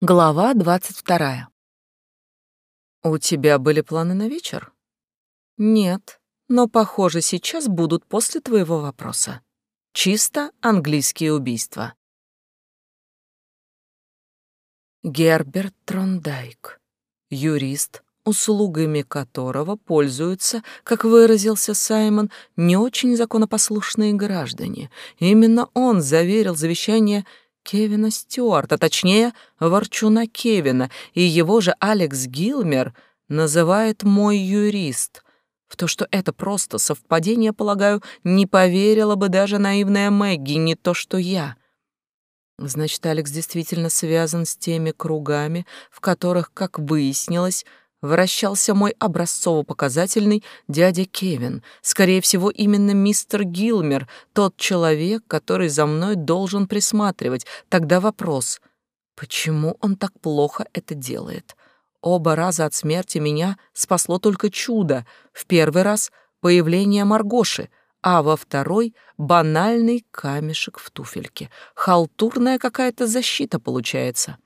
Глава двадцать вторая. «У тебя были планы на вечер?» «Нет, но, похоже, сейчас будут после твоего вопроса. Чисто английские убийства». Герберт Трондайк, юрист, услугами которого пользуются, как выразился Саймон, не очень законопослушные граждане. Именно он заверил завещание Кевина Стюарта, точнее, ворчуна Кевина, и его же Алекс Гилмер называет «мой юрист». В то, что это просто совпадение, полагаю, не поверила бы даже наивная Мэгги, не то что я. Значит, Алекс действительно связан с теми кругами, в которых, как выяснилось, вращался мой образцово-показательный дядя Кевин. Скорее всего, именно мистер Гилмер, тот человек, который за мной должен присматривать. Тогда вопрос, почему он так плохо это делает? Оба раза от смерти меня спасло только чудо. В первый раз — появление Маргоши, а во второй — банальный камешек в туфельке. Халтурная какая-то защита получается.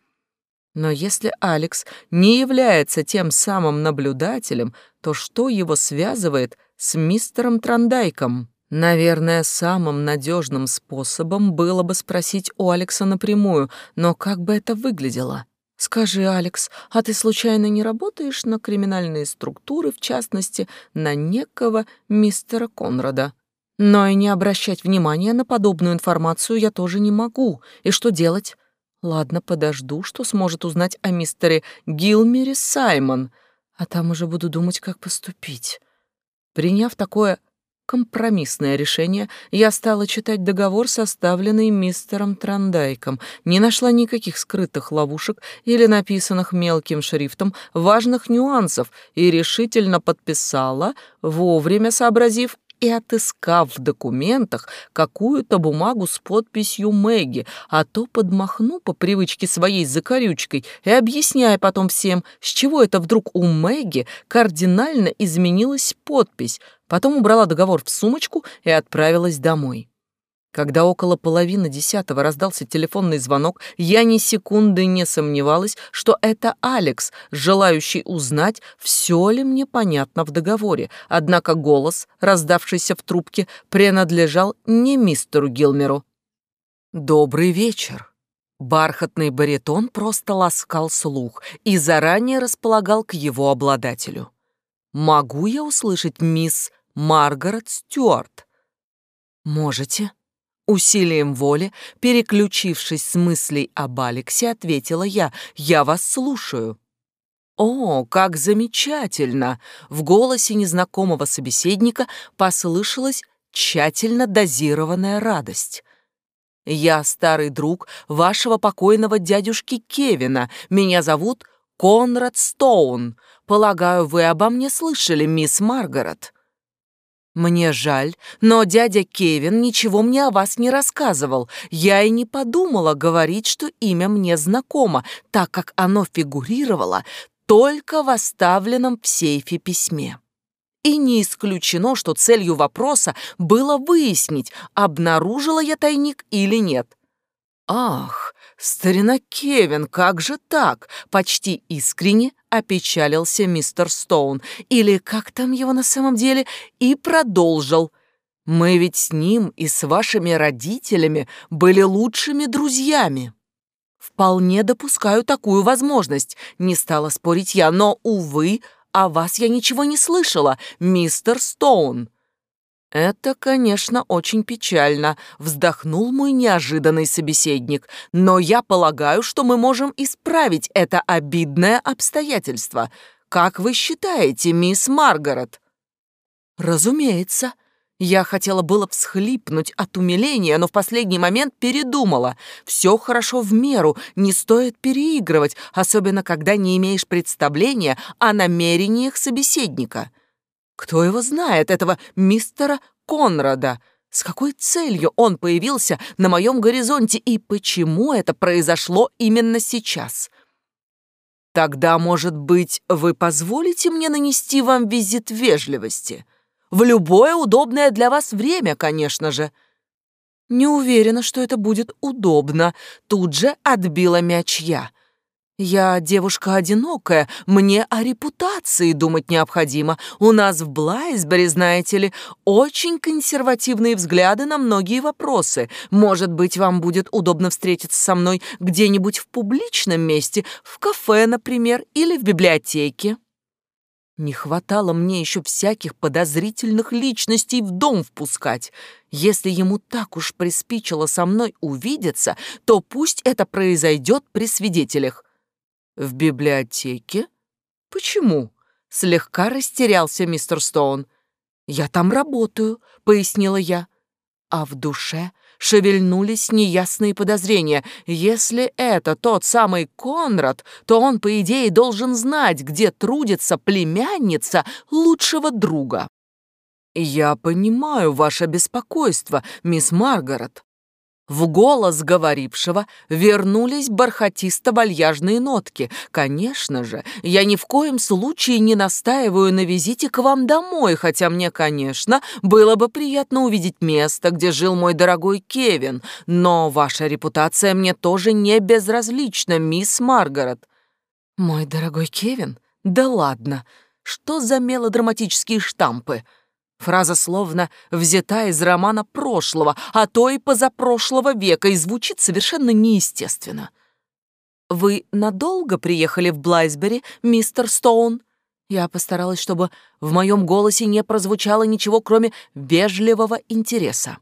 Но если Алекс не является тем самым наблюдателем, то что его связывает с мистером Трандайком? Наверное, самым надежным способом было бы спросить у Алекса напрямую, но как бы это выглядело? Скажи, Алекс, а ты случайно не работаешь на криминальные структуры, в частности, на некого мистера Конрада? Но и не обращать внимания на подобную информацию я тоже не могу. И что делать? Ладно, подожду, что сможет узнать о мистере Гилмере Саймон, а там уже буду думать, как поступить. Приняв такое компромиссное решение, я стала читать договор, составленный мистером Трандайком, не нашла никаких скрытых ловушек или написанных мелким шрифтом важных нюансов и решительно подписала, вовремя сообразив и отыскав в документах какую-то бумагу с подписью Мэгги, а то подмахну по привычке своей закорючкой и объясняя потом всем, с чего это вдруг у Мэгги кардинально изменилась подпись, потом убрала договор в сумочку и отправилась домой. Когда около половины десятого раздался телефонный звонок, я ни секунды не сомневалась, что это Алекс, желающий узнать, все ли мне понятно в договоре. Однако голос, раздавшийся в трубке, принадлежал не мистеру Гилмеру. «Добрый вечер». Бархатный баритон просто ласкал слух и заранее располагал к его обладателю. «Могу я услышать мисс Маргарет Стюарт?» «Можете», Усилием воли, переключившись с мыслей об Алексе, ответила я. «Я вас слушаю». «О, как замечательно!» В голосе незнакомого собеседника послышалась тщательно дозированная радость. «Я старый друг вашего покойного дядюшки Кевина. Меня зовут Конрад Стоун. Полагаю, вы обо мне слышали, мисс Маргарет?» «Мне жаль, но дядя Кевин ничего мне о вас не рассказывал. Я и не подумала говорить, что имя мне знакомо, так как оно фигурировало только в оставленном в сейфе письме. И не исключено, что целью вопроса было выяснить, обнаружила я тайник или нет. Ах, старина Кевин, как же так? Почти искренне опечалился мистер Стоун, или как там его на самом деле, и продолжил. Мы ведь с ним и с вашими родителями были лучшими друзьями. Вполне допускаю такую возможность, не стала спорить я, но, увы, о вас я ничего не слышала, мистер Стоун. «Это, конечно, очень печально», — вздохнул мой неожиданный собеседник. «Но я полагаю, что мы можем исправить это обидное обстоятельство. Как вы считаете, мисс Маргарет?» «Разумеется». Я хотела было всхлипнуть от умиления, но в последний момент передумала. Все хорошо в меру, не стоит переигрывать, особенно когда не имеешь представления о намерениях собеседника. Кто его знает, этого мистера Конрада? С какой целью он появился на моем горизонте и почему это произошло именно сейчас? Тогда, может быть, вы позволите мне нанести вам визит вежливости? В любое удобное для вас время, конечно же. Не уверена, что это будет удобно. Тут же отбила мяч я. Я девушка одинокая, мне о репутации думать необходимо. У нас в Блайсбери, знаете ли, очень консервативные взгляды на многие вопросы. Может быть, вам будет удобно встретиться со мной где-нибудь в публичном месте, в кафе, например, или в библиотеке. Не хватало мне еще всяких подозрительных личностей в дом впускать. Если ему так уж приспичило со мной увидеться, то пусть это произойдет при свидетелях. В библиотеке? Почему? Слегка растерялся мистер Стоун. Я там работаю, пояснила я. А в душе шевельнулись неясные подозрения. Если это тот самый Конрад, то он, по идее, должен знать, где трудится племянница лучшего друга. «Я понимаю ваше беспокойство, мисс Маргарет», в голос говорившего вернулись бархатисто-вальяжные нотки. «Конечно же, я ни в коем случае не настаиваю на визите к вам домой, хотя мне, конечно, было бы приятно увидеть место, где жил мой дорогой Кевин, но ваша репутация мне тоже не безразлична, мисс Маргарет». «Мой дорогой Кевин? Да ладно! Что за мелодраматические штампы?» Фраза словно взята из романа прошлого, а то и позапрошлого века, и звучит совершенно неестественно. «Вы надолго приехали в Блайсбери, мистер Стоун?» Я постаралась, чтобы в моем голосе не прозвучало ничего, кроме вежливого интереса.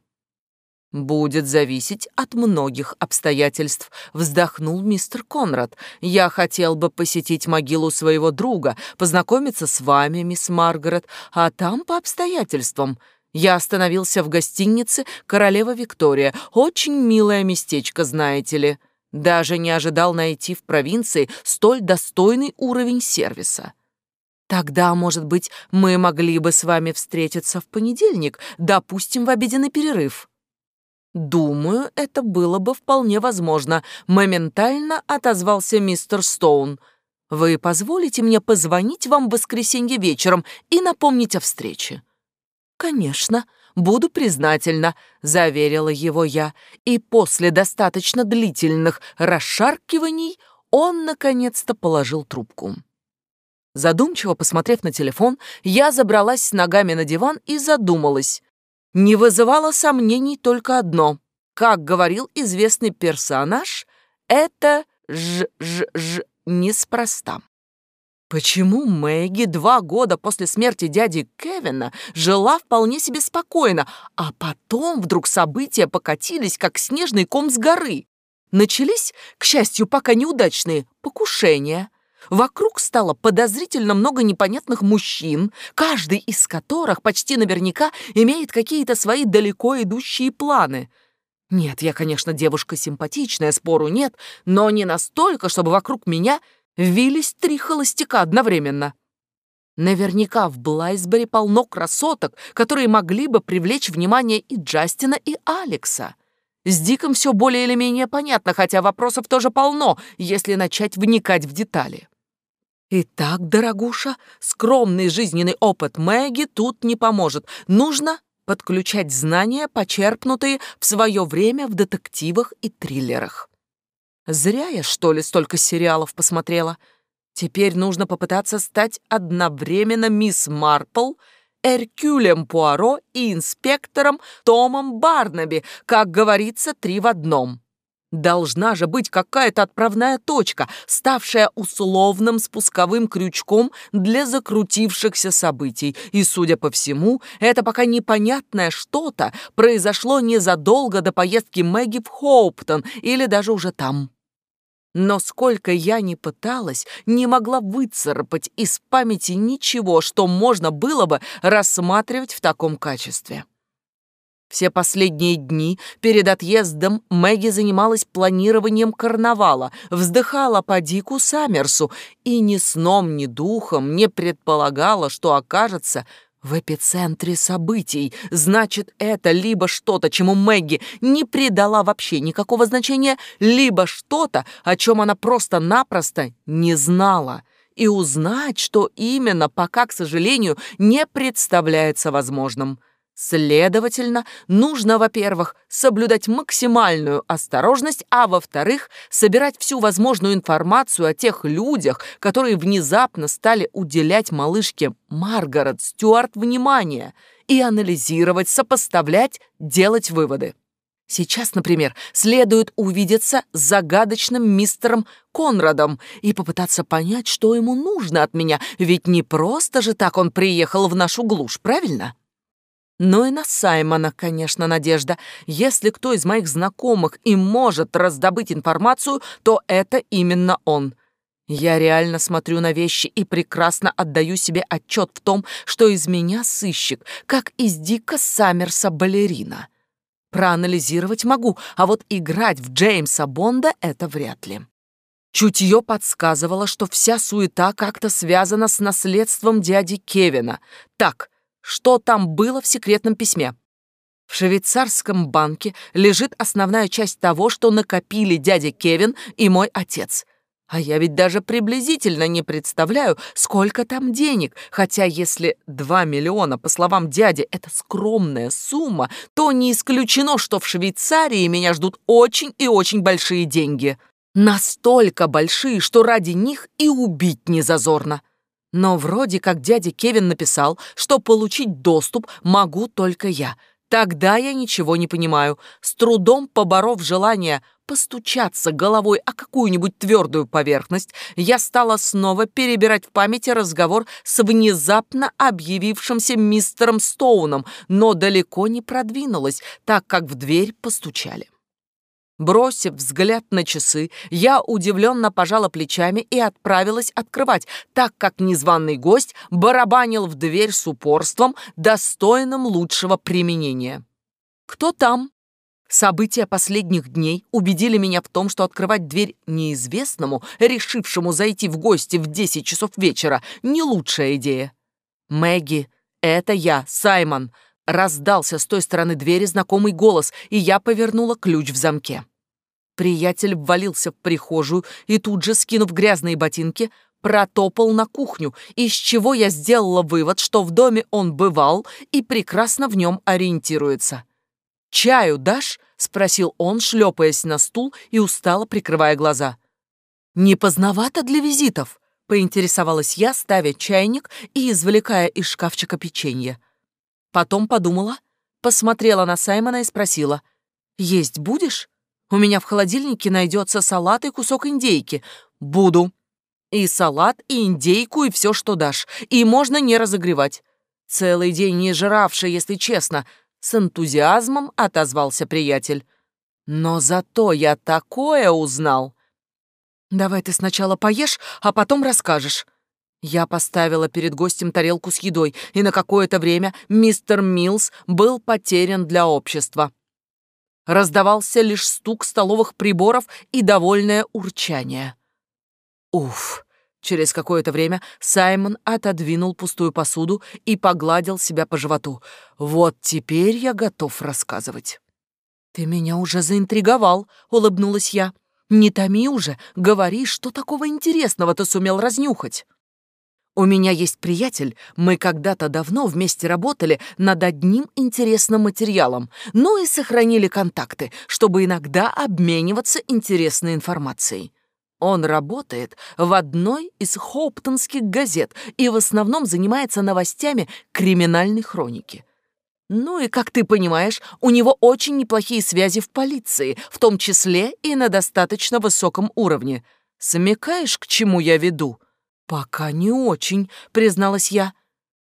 «Будет зависеть от многих обстоятельств», — вздохнул мистер Конрад. «Я хотел бы посетить могилу своего друга, познакомиться с вами, мисс Маргарет, а там по обстоятельствам». Я остановился в гостинице «Королева Виктория». Очень милое местечко, знаете ли. Даже не ожидал найти в провинции столь достойный уровень сервиса. Тогда, может быть, мы могли бы с вами встретиться в понедельник, допустим, в обеденный перерыв. «Думаю, это было бы вполне возможно», — моментально отозвался мистер Стоун. «Вы позволите мне позвонить вам в воскресенье вечером и напомнить о встрече?» «Конечно, буду признательна», — заверила его я, и после достаточно длительных расшаркиваний он наконец-то положил трубку. Задумчиво посмотрев на телефон, я забралась с ногами на диван и задумалась не вызывало сомнений только одно. Как говорил известный персонаж, это ж-ж-ж неспроста. Почему Мэгги два года после смерти дяди Кевина жила вполне себе спокойно, а потом вдруг события покатились, как снежный ком с горы? Начались, к счастью, пока неудачные, покушения – Вокруг стало подозрительно много непонятных мужчин, каждый из которых почти наверняка имеет какие-то свои далеко идущие планы. Нет, я, конечно, девушка симпатичная, спору нет, но не настолько, чтобы вокруг меня вились три холостяка одновременно. Наверняка в Блайсбери полно красоток, которые могли бы привлечь внимание и Джастина, и Алекса. С Диком все более или менее понятно, хотя вопросов тоже полно, если начать вникать в детали. Итак, дорогуша, скромный жизненный опыт Мэгги тут не поможет. Нужно подключать знания, почерпнутые в свое время в детективах и триллерах. Зря я, что ли, столько сериалов посмотрела. Теперь нужно попытаться стать одновременно мисс Марпл, Эркюлем Пуаро и инспектором Томом Барнаби, как говорится, три в одном. Должна же быть какая-то отправная точка, ставшая условным спусковым крючком для закрутившихся событий. И, судя по всему, это пока непонятное что-то произошло незадолго до поездки Мэгги в Хоуптон или даже уже там. Но сколько я ни пыталась, не могла выцарапать из памяти ничего, что можно было бы рассматривать в таком качестве. Все последние дни перед отъездом Мэгги занималась планированием карнавала, вздыхала по Дику Саммерсу и ни сном, ни духом не предполагала, что окажется в эпицентре событий. Значит, это либо что-то, чему Мэгги не придала вообще никакого значения, либо что-то, о чем она просто-напросто не знала. И узнать, что именно, пока, к сожалению, не представляется возможным. Следовательно, нужно, во-первых, соблюдать максимальную осторожность, а во-вторых, собирать всю возможную информацию о тех людях, которые внезапно стали уделять малышке Маргарет Стюарт внимание, и анализировать, сопоставлять, делать выводы. Сейчас, например, следует увидеться с загадочным мистером Конрадом и попытаться понять, что ему нужно от меня, ведь не просто же так он приехал в нашу глушь, правильно? Ну и на Саймона, конечно, надежда. Если кто из моих знакомых и может раздобыть информацию, то это именно он. Я реально смотрю на вещи и прекрасно отдаю себе отчет в том, что из меня сыщик, как из Дика Саммерса балерина. Проанализировать могу, а вот играть в Джеймса Бонда — это вряд ли. Чутье подсказывало, что вся суета как-то связана с наследством дяди Кевина. Так, что там было в секретном письме. В швейцарском банке лежит основная часть того, что накопили дядя Кевин и мой отец. А я ведь даже приблизительно не представляю, сколько там денег, хотя если 2 миллиона, по словам дяди, это скромная сумма, то не исключено, что в Швейцарии меня ждут очень и очень большие деньги. Настолько большие, что ради них и убить не зазорно. Но вроде как дядя Кевин написал, что получить доступ могу только я. Тогда я ничего не понимаю. С трудом поборов желание постучаться головой о какую-нибудь твердую поверхность, я стала снова перебирать в памяти разговор с внезапно объявившимся мистером Стоуном, но далеко не продвинулась, так как в дверь постучали. Бросив взгляд на часы, я удивленно пожала плечами и отправилась открывать, так как незваный гость барабанил в дверь с упорством, достойным лучшего применения. «Кто там?» События последних дней убедили меня в том, что открывать дверь неизвестному, решившему зайти в гости в 10 часов вечера, не лучшая идея. «Мэгги, это я, Саймон», Раздался с той стороны двери знакомый голос, и я повернула ключ в замке. Приятель ввалился в прихожую и тут же, скинув грязные ботинки, протопал на кухню, из чего я сделала вывод, что в доме он бывал и прекрасно в нем ориентируется. «Чаю дашь?» — спросил он, шлепаясь на стул и устало прикрывая глаза. «Не поздновато для визитов?» — поинтересовалась я, ставя чайник и извлекая из шкафчика печенье. Потом подумала, посмотрела на Саймона и спросила, «Есть будешь?» У меня в холодильнике найдется салат и кусок индейки. Буду. И салат, и индейку, и все, что дашь. И можно не разогревать. Целый день не жравший, если честно. С энтузиазмом отозвался приятель. Но зато я такое узнал. Давай ты сначала поешь, а потом расскажешь. Я поставила перед гостем тарелку с едой, и на какое-то время мистер Милс был потерян для общества. Раздавался лишь стук столовых приборов и довольное урчание. Уф! Через какое-то время Саймон отодвинул пустую посуду и погладил себя по животу. «Вот теперь я готов рассказывать». «Ты меня уже заинтриговал», — улыбнулась я. «Не томи уже, говори, что такого интересного ты сумел разнюхать». У меня есть приятель, мы когда-то давно вместе работали над одним интересным материалом, ну и сохранили контакты, чтобы иногда обмениваться интересной информацией. Он работает в одной из хоуптонских газет и в основном занимается новостями криминальной хроники. Ну и, как ты понимаешь, у него очень неплохие связи в полиции, в том числе и на достаточно высоком уровне. Смекаешь, к чему я веду?» «Пока не очень», — призналась я.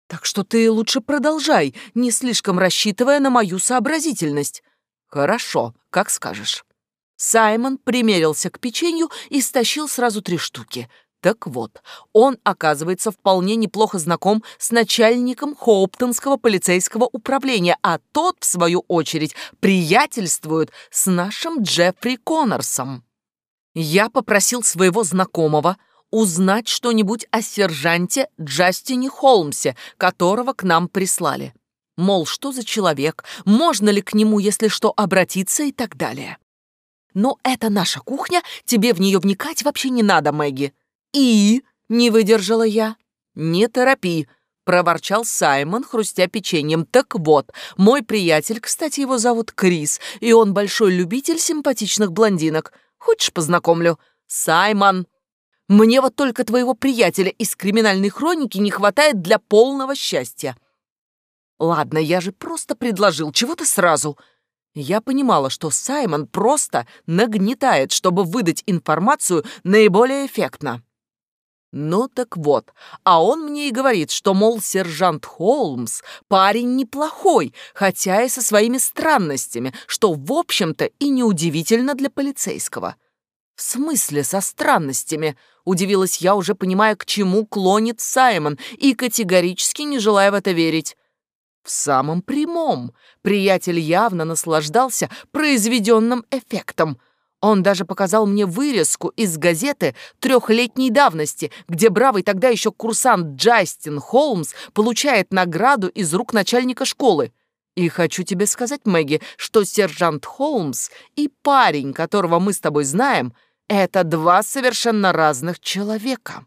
«Так что ты лучше продолжай, не слишком рассчитывая на мою сообразительность». «Хорошо, как скажешь». Саймон примерился к печенью и стащил сразу три штуки. Так вот, он, оказывается, вполне неплохо знаком с начальником Хоуптонского полицейского управления, а тот, в свою очередь, приятельствует с нашим Джеффри Коннорсом. Я попросил своего знакомого узнать что-нибудь о сержанте Джастине Холмсе, которого к нам прислали. Мол, что за человек, можно ли к нему, если что, обратиться и так далее. Но это наша кухня, тебе в нее вникать вообще не надо, Мэгги. И, не выдержала я, не торопи, проворчал Саймон, хрустя печеньем. «Так вот, мой приятель, кстати, его зовут Крис, и он большой любитель симпатичных блондинок. Хочешь, познакомлю? Саймон!» Мне вот только твоего приятеля из криминальной хроники не хватает для полного счастья. Ладно, я же просто предложил, чего ты сразу? Я понимала, что Саймон просто нагнетает, чтобы выдать информацию наиболее эффектно. Ну так вот, а он мне и говорит, что, мол, сержант Холмс парень неплохой, хотя и со своими странностями, что, в общем-то, и неудивительно для полицейского. «В смысле со странностями?» — удивилась я, уже понимая, к чему клонит Саймон, и категорически не желая в это верить. В самом прямом. Приятель явно наслаждался произведенным эффектом. Он даже показал мне вырезку из газеты трехлетней давности, где бравый тогда еще курсант Джастин Холмс получает награду из рук начальника школы. И хочу тебе сказать, Мэгги, что сержант Холмс и парень, которого мы с тобой знаем — это два совершенно разных человека.